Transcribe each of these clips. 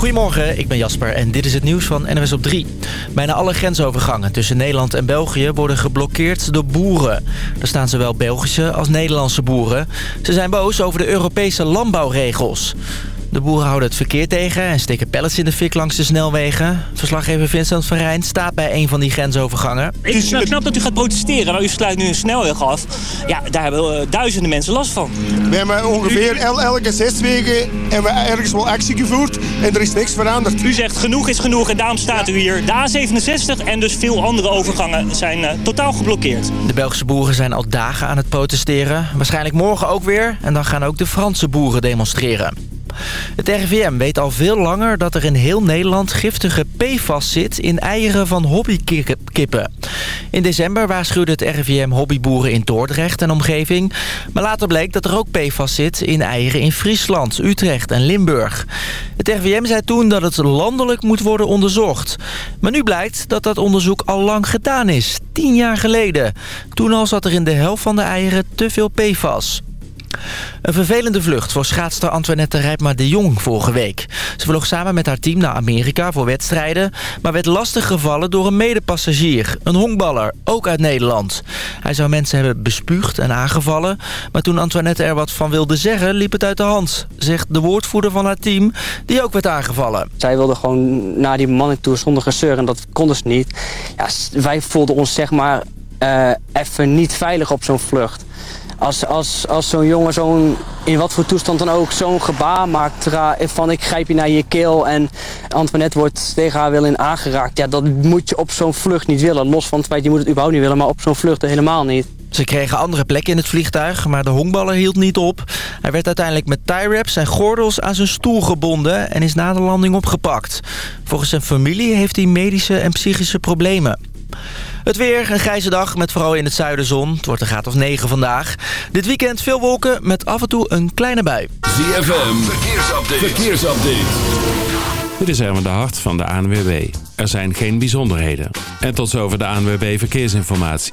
Goedemorgen, ik ben Jasper en dit is het nieuws van NWS op 3. Bijna alle grensovergangen tussen Nederland en België worden geblokkeerd door boeren. Er staan zowel Belgische als Nederlandse boeren. Ze zijn boos over de Europese landbouwregels. De boeren houden het verkeer tegen en steken pallets in de fik langs de snelwegen. Verslaggever Vincent van Rijn staat bij een van die grensovergangen. Ik snap dat u gaat protesteren, maar u sluit nu een snelweg af. Ja, daar hebben uh, duizenden mensen last van. We hebben ongeveer el elke zes weken en we ergens wel actie gevoerd en er is niks veranderd. U zegt genoeg is genoeg en daarom staat u hier. De A67 en dus veel andere overgangen zijn uh, totaal geblokkeerd. De Belgische boeren zijn al dagen aan het protesteren. Waarschijnlijk morgen ook weer en dan gaan ook de Franse boeren demonstreren. Het RIVM weet al veel langer dat er in heel Nederland giftige PFAS zit in eieren van hobbykippen. In december waarschuwde het RIVM hobbyboeren in Dordrecht en omgeving. Maar later bleek dat er ook PFAS zit in eieren in Friesland, Utrecht en Limburg. Het RIVM zei toen dat het landelijk moet worden onderzocht. Maar nu blijkt dat dat onderzoek al lang gedaan is, tien jaar geleden. Toen al zat er in de helft van de eieren te veel PFAS. Een vervelende vlucht voor schaatster Antoinette Rijpma de Jong vorige week. Ze vloog samen met haar team naar Amerika voor wedstrijden... maar werd lastig gevallen door een medepassagier, een honkballer, ook uit Nederland. Hij zou mensen hebben bespuugd en aangevallen... maar toen Antoinette er wat van wilde zeggen, liep het uit de hand... zegt de woordvoerder van haar team, die ook werd aangevallen. Zij wilde gewoon naar die manning toe zonder gezeur en dat konden ze niet. Ja, wij voelden ons zeg maar uh, even niet veilig op zo'n vlucht als, als, als zo'n jongen zo'n, in wat voor toestand dan ook zo'n gebaar maakt van ik grijp je naar je keel en Antoinette wordt tegen haar wil in aangeraakt. Ja, dat moet je op zo'n vlucht niet willen. Los van het feit, je moet het überhaupt niet willen, maar op zo'n vlucht helemaal niet. Ze kregen andere plekken in het vliegtuig, maar de honkballer hield niet op. Hij werd uiteindelijk met tie-wraps en gordels aan zijn stoel gebonden en is na de landing opgepakt. Volgens zijn familie heeft hij medische en psychische problemen. Het weer, een grijze dag met vooral in het zuiden zon. Het wordt een graad of 9 vandaag. Dit weekend veel wolken met af en toe een kleine bui. ZFM, verkeersupdate. verkeersupdate. Dit is Erwin de Hart van de ANWB. Er zijn geen bijzonderheden. En tot zover de ANWB Verkeersinformatie.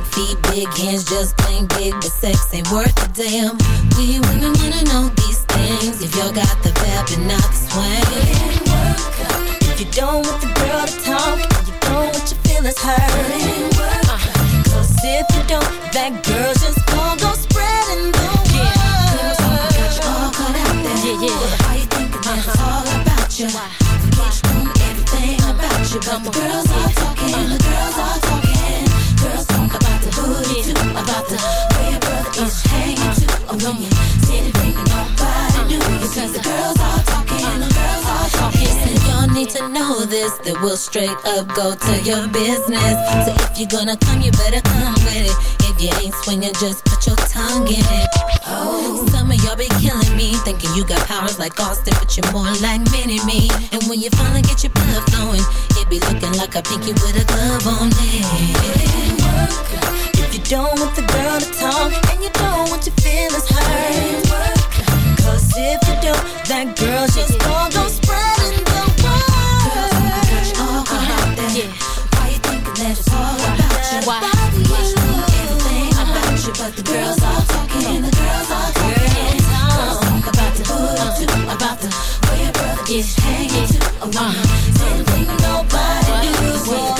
Big feet, big hands, just plain big, but sex ain't worth a damn. We women wanna know these things. If y'all got the vibe and not the swing. If you don't want the girl to talk, you don't want your feelings hurt. Uh, Cause if you don't, that girl just gon' go spreading the word. all cut out there. Yeah, yeah. Why you thinking that it's all about you? You know everything about you. But the girls are talking, the girls are talking. About the way your brother hanging when you sit nobody knew you. Cause the girls are talking, the girls are talking. Y'all need to know this, that we'll straight up go to your business. So if you're gonna come, you better come with it. If you ain't swinging, just put your tongue in it. Oh, some of y'all be killing me, thinking you got powers like Austin, but you're more like Me. And when you finally get your blood flowing, it be looking like a pinky with a glove on it. If you don't want the girl to talk, and you don't want your feelings hurt. Cause if you don't, that girl just gon' go spreading the word. All out there. Yeah. Why you thinking that it's all about you? Why? Yes, you everything about you, but the girls are talking, and the girls are talking. Girls talk about the hood too, about the way your brother is hanging too. Oh, uh, same thing nobody knew.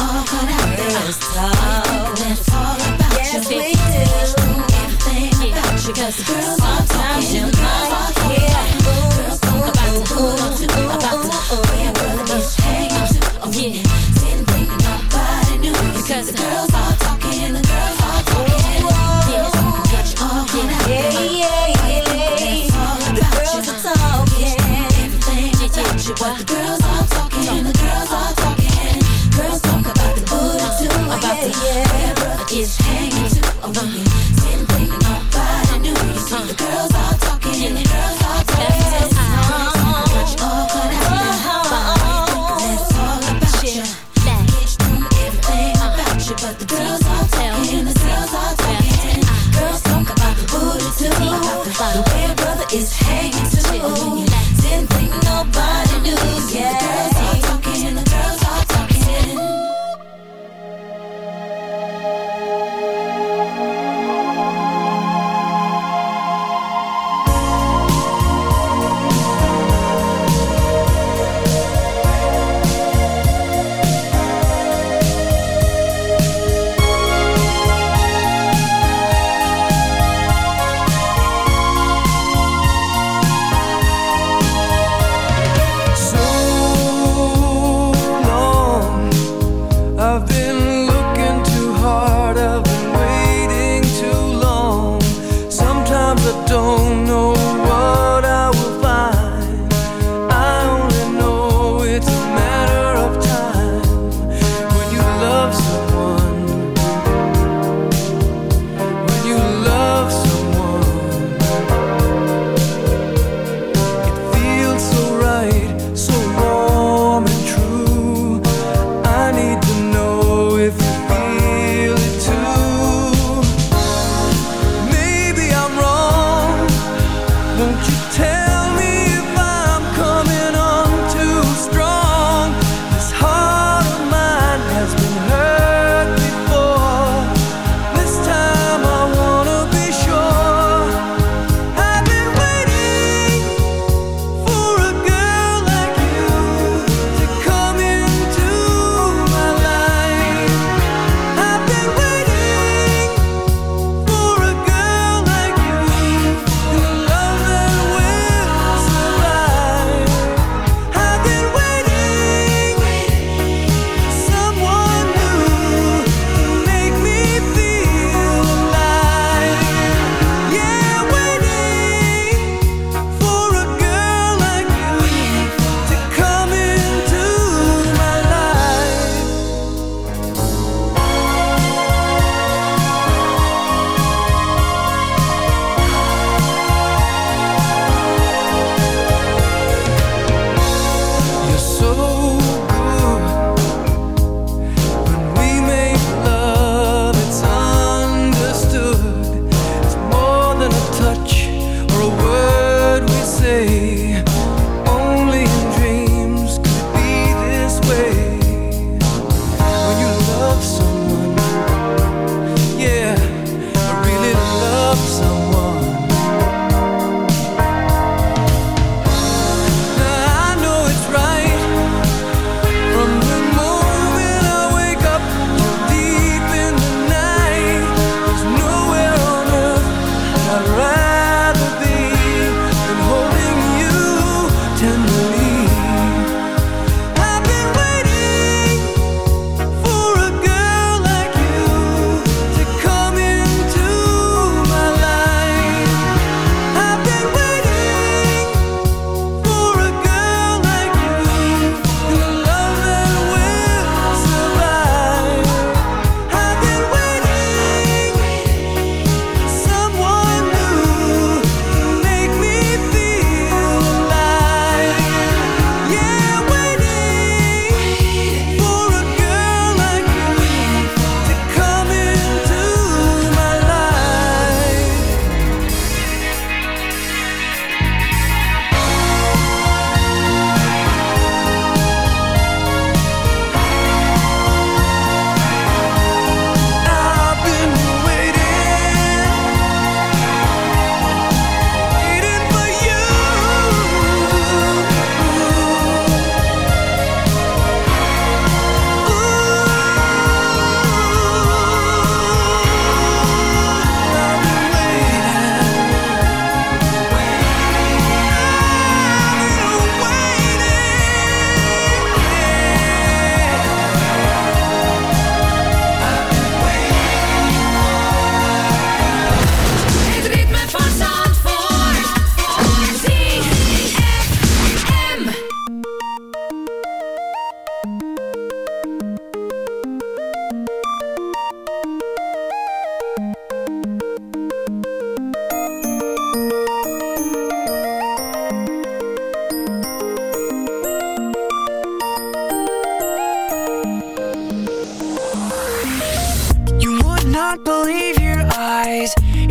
all cut out there. Let's talk. It's all about yes, you. we do. Everything about you. Cause the girls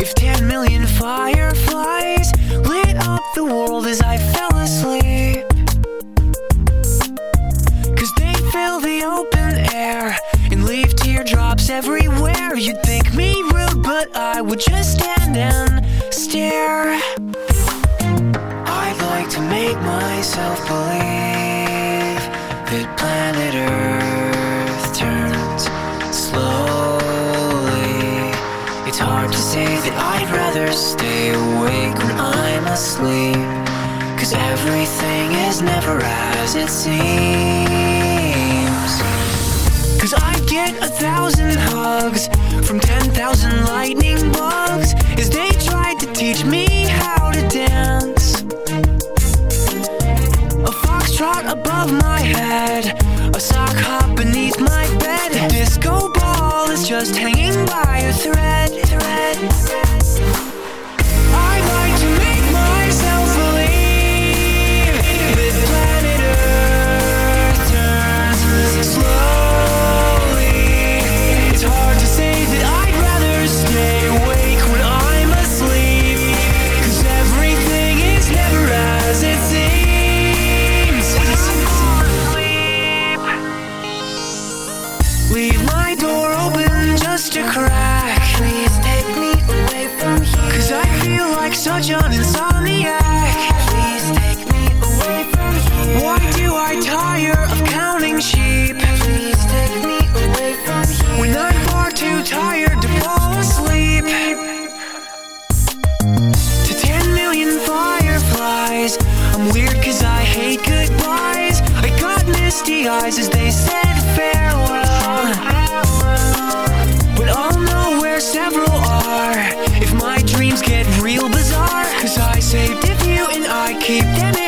If 10 million tired to fall asleep. To ten million fireflies. I'm weird cause I hate goodbyes. I got misty eyes as they said farewell. But I'll know where several are. If my dreams get real bizarre Cause I saved if you and I keep them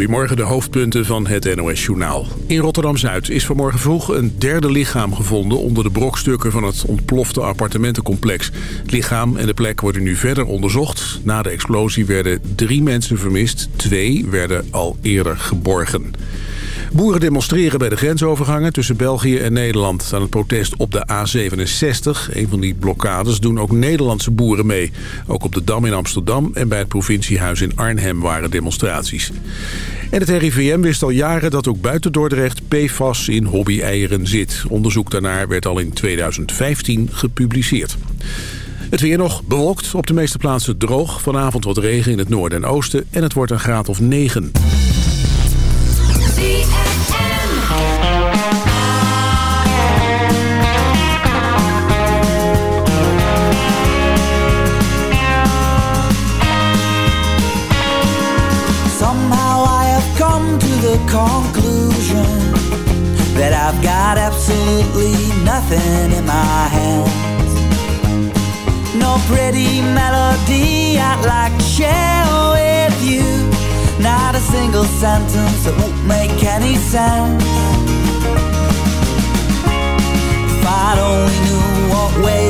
Goedemorgen, de hoofdpunten van het NOS-journaal. In Rotterdam-Zuid is vanmorgen vroeg een derde lichaam gevonden... onder de brokstukken van het ontplofte appartementencomplex. Het lichaam en de plek worden nu verder onderzocht. Na de explosie werden drie mensen vermist. Twee werden al eerder geborgen. Boeren demonstreren bij de grensovergangen tussen België en Nederland... aan het protest op de A67. Een van die blokkades doen ook Nederlandse boeren mee. Ook op de Dam in Amsterdam en bij het provinciehuis in Arnhem waren demonstraties. En het RIVM wist al jaren dat ook buiten Dordrecht PFAS in hobby-eieren zit. Onderzoek daarnaar werd al in 2015 gepubliceerd. Het weer nog bewolkt, op de meeste plaatsen droog. Vanavond wat regen in het noorden en oosten en het wordt een graad of 9. Conclusion that I've got absolutely nothing in my hands. No pretty melody I'd like to share with you. Not a single sentence that won't make any sense. If I'd only knew what way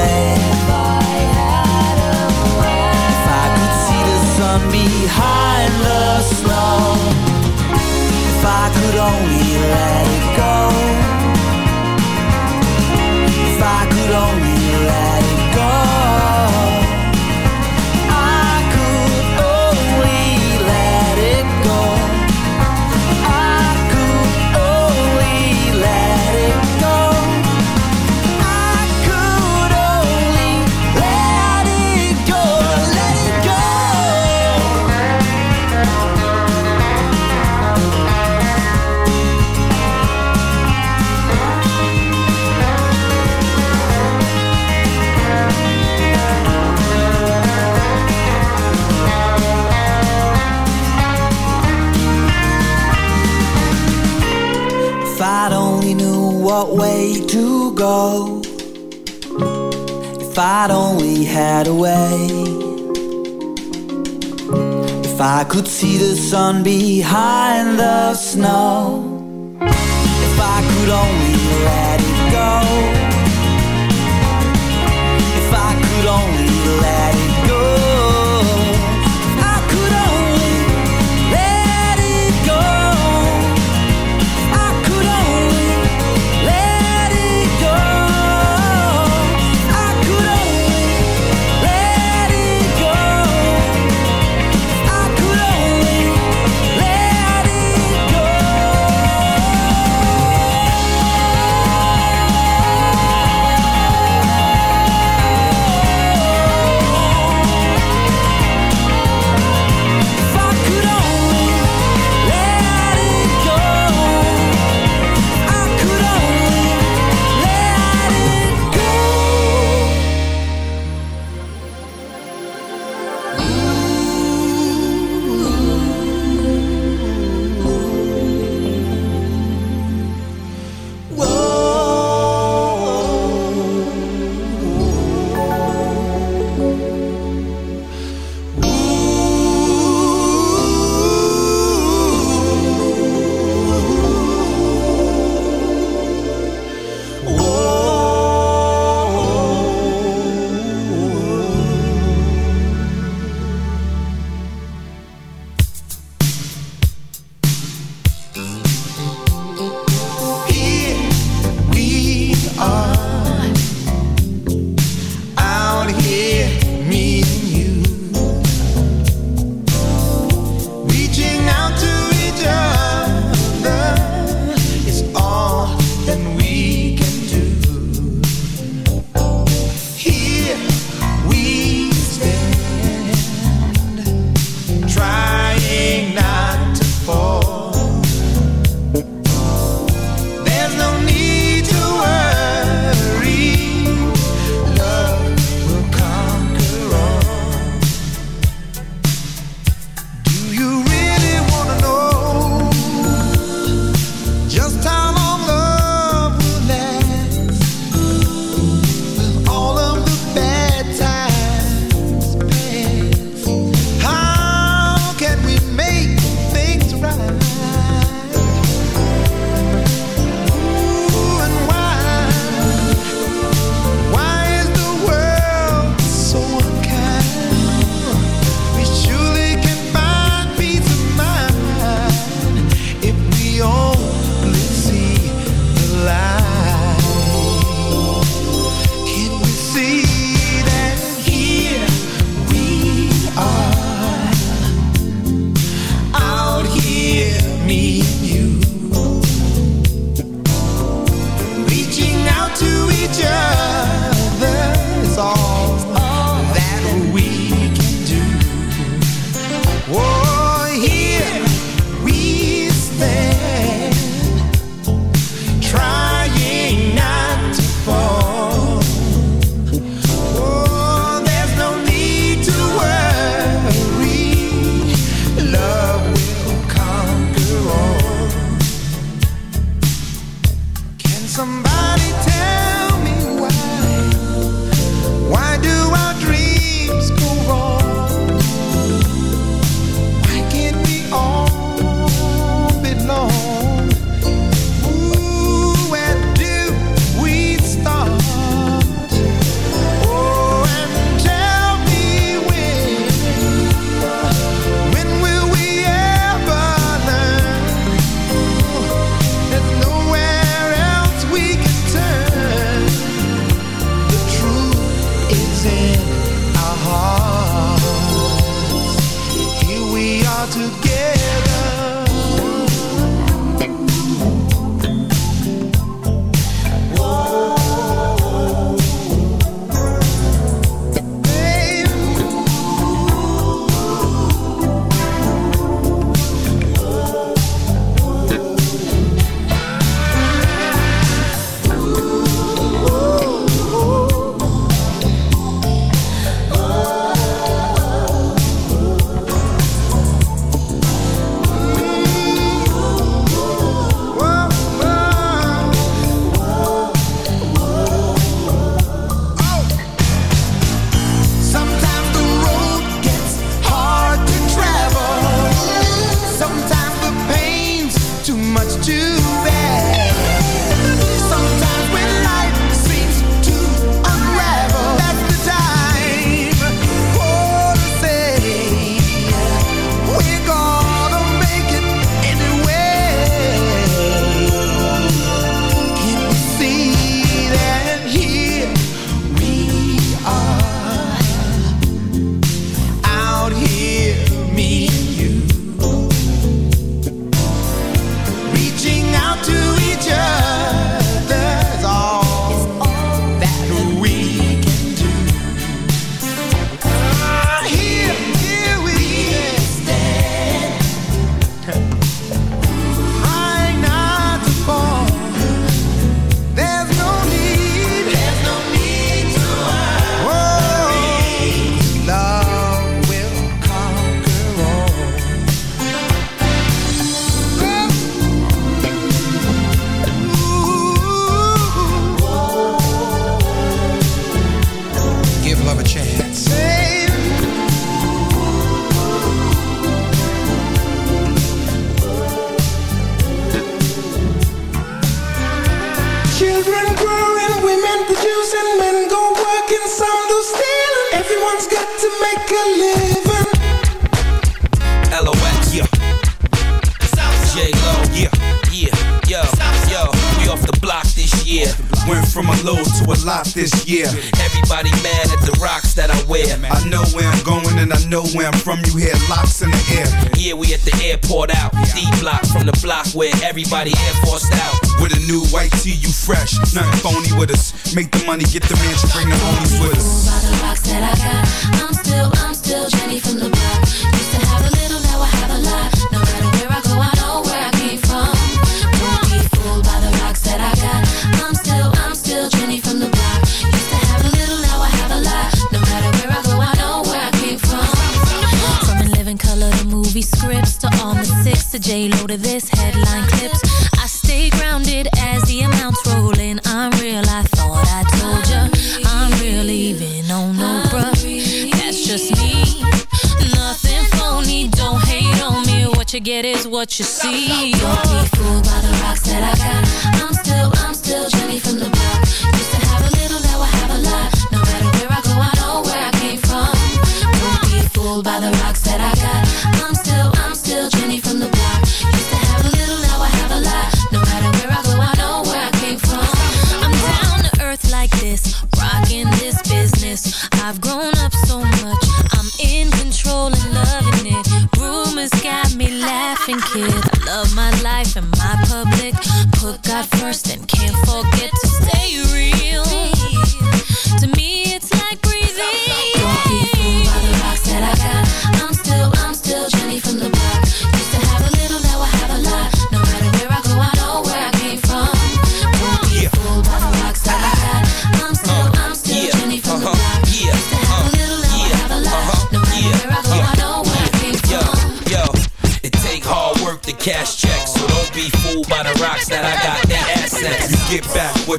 Had a way. If I could see the sun behind the snow. If I could only let to go. If I'd only had a way. If I could see the sun behind the snow. If I could only let it go. If I could only let money, get the man you get is what you see. Don't be fooled by the rocks that I got. I'm still, I'm still Jenny from the block. Used to have a little, now I have a lot. No matter where I go, I know where I came from. Don't be fooled by the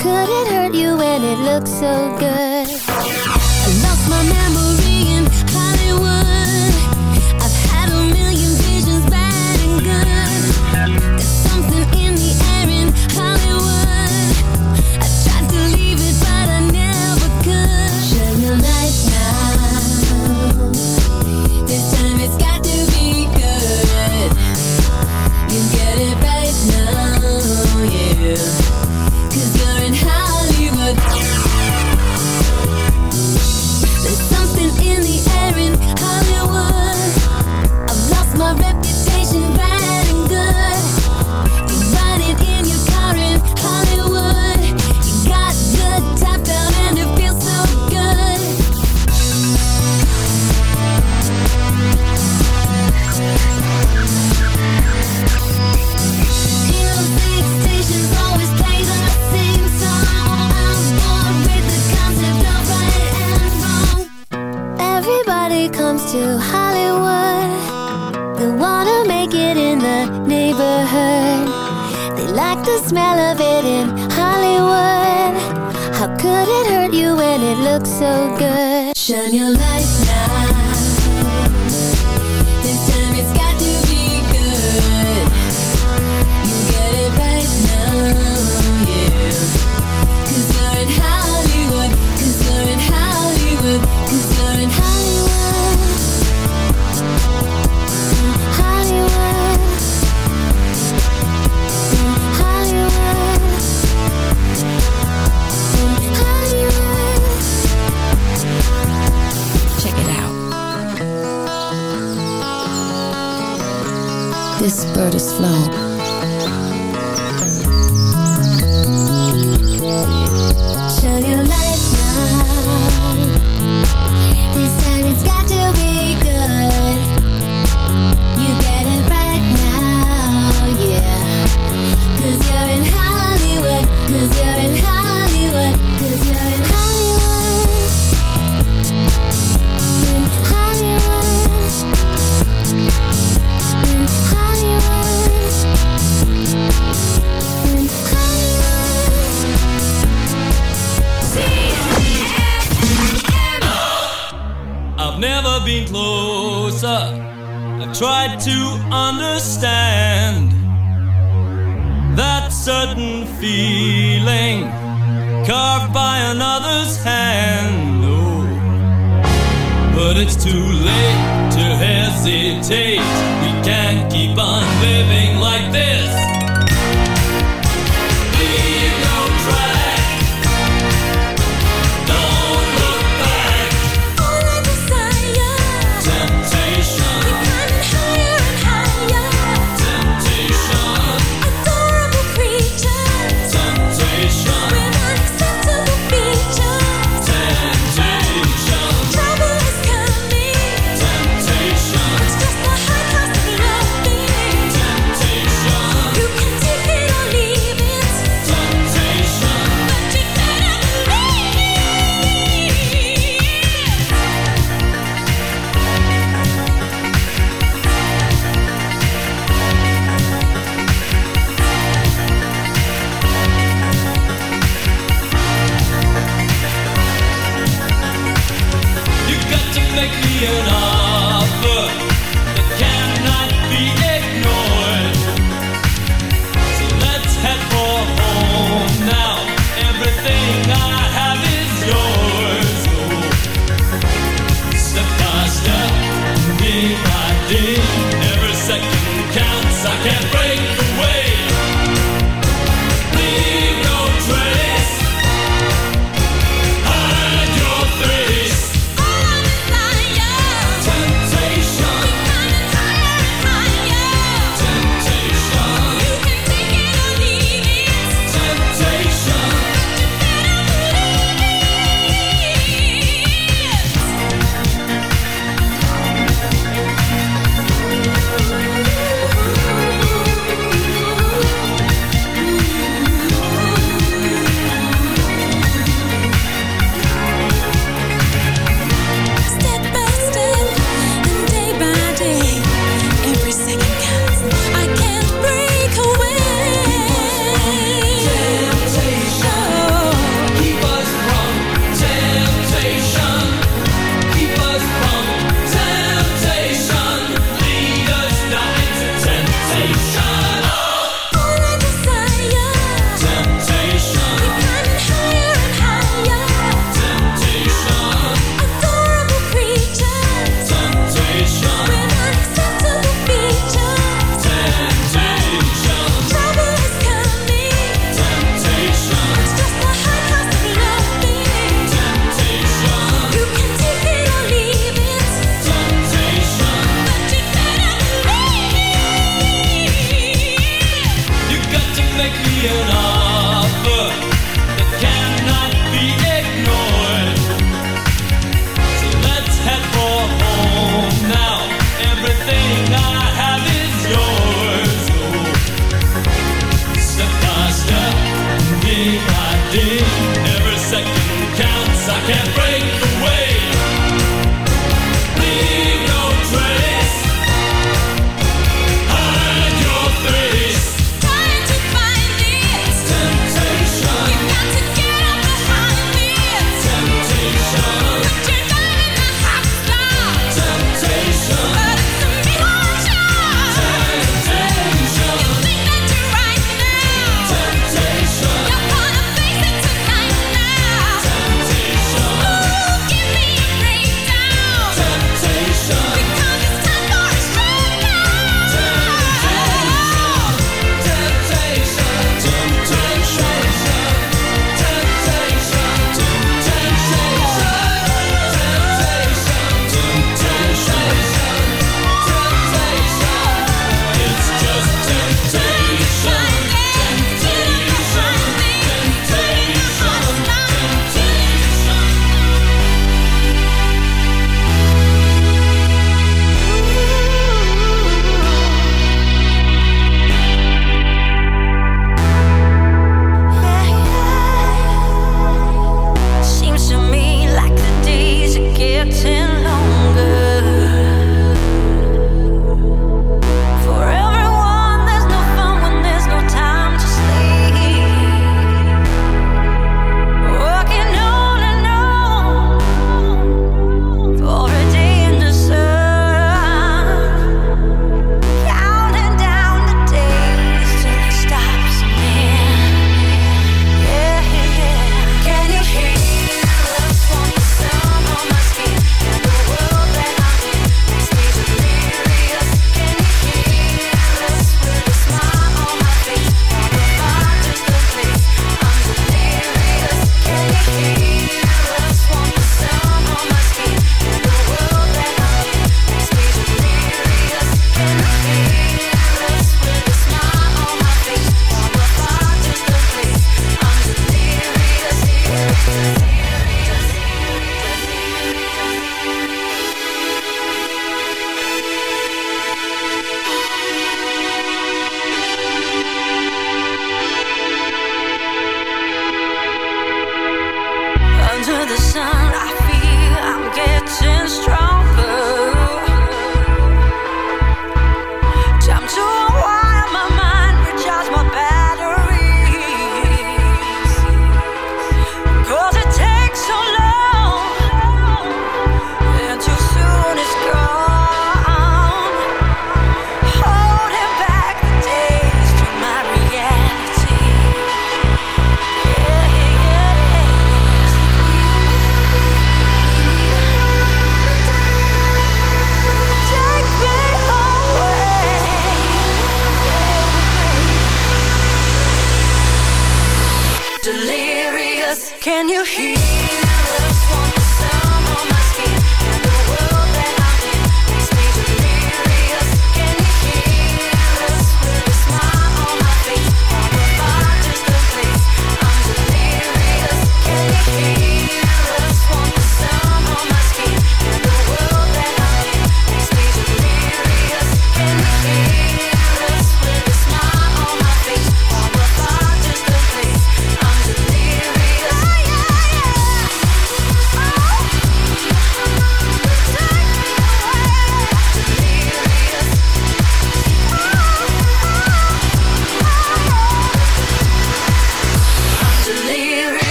Could it hurt you when it looks so good? smell of it in Hollywood How could it hurt you when it looks so good? This bird is flown.